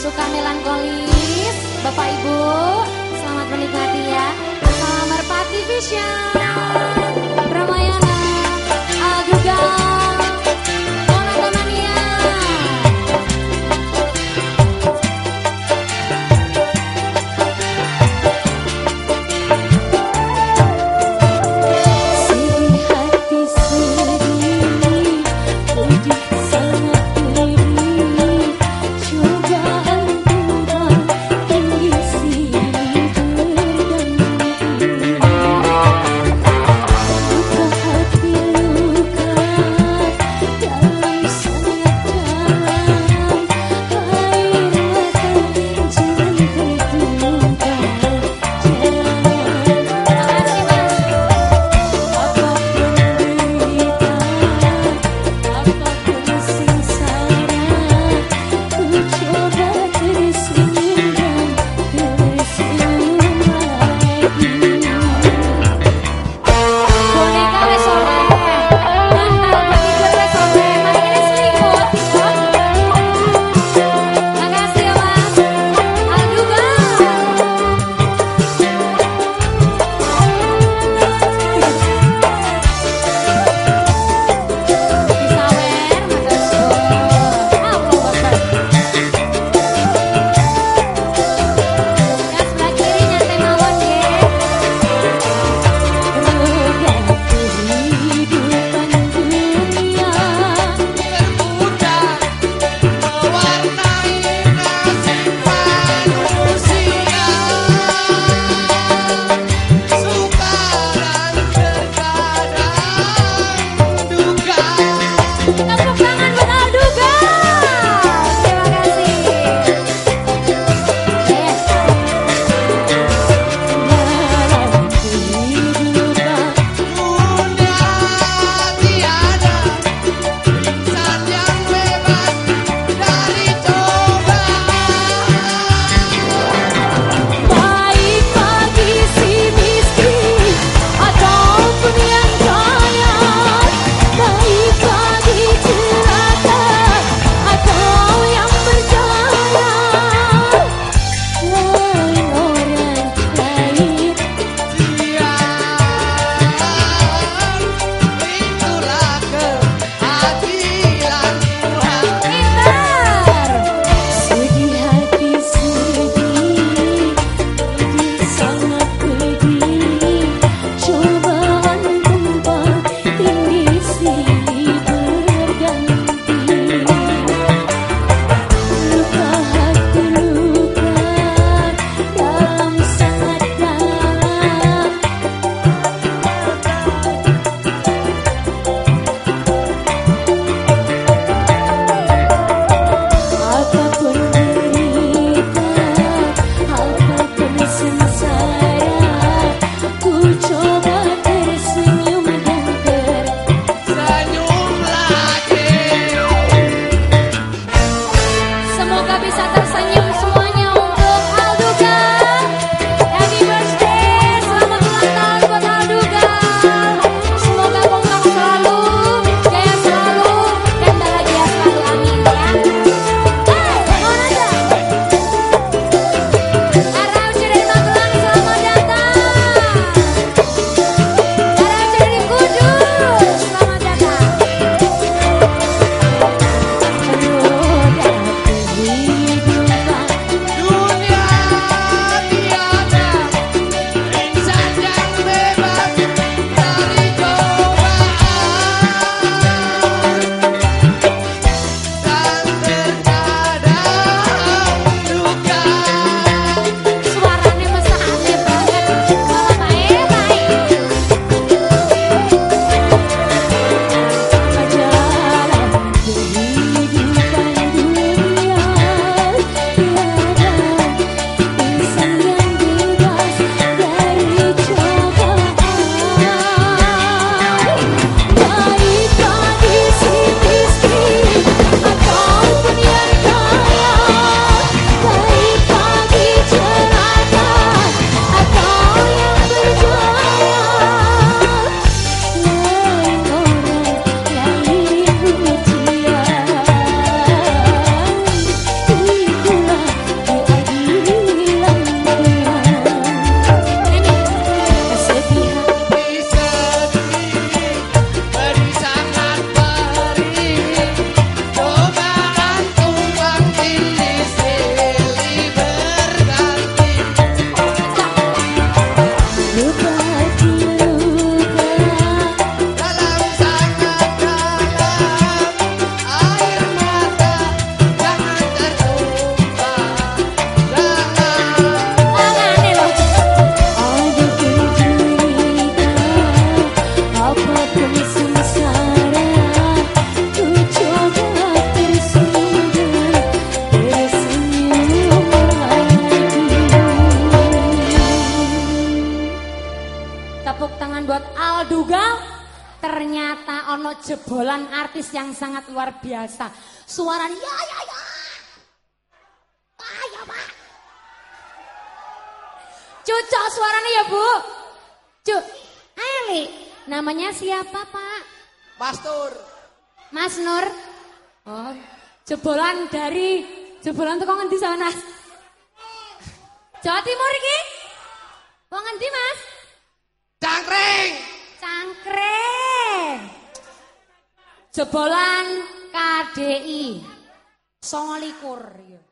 suka melankolis. Bapak Ibu Selamat menikmati ya. Salam Merpati Vision ono jebolan artis yang sangat luar biasa. Suaranya ya ya ya. Ayo, Pak. Cocok suaranya ya, Bu. Cuk. Ayo, Namanya siapa, Pak? Mas Nur. Mas Nur. Oh, jebolan dari jebolan tukang ngendi sana? Jawa Timur iki? Wong ngendi, Mas? Jebolan KDI. Songo likur. ya.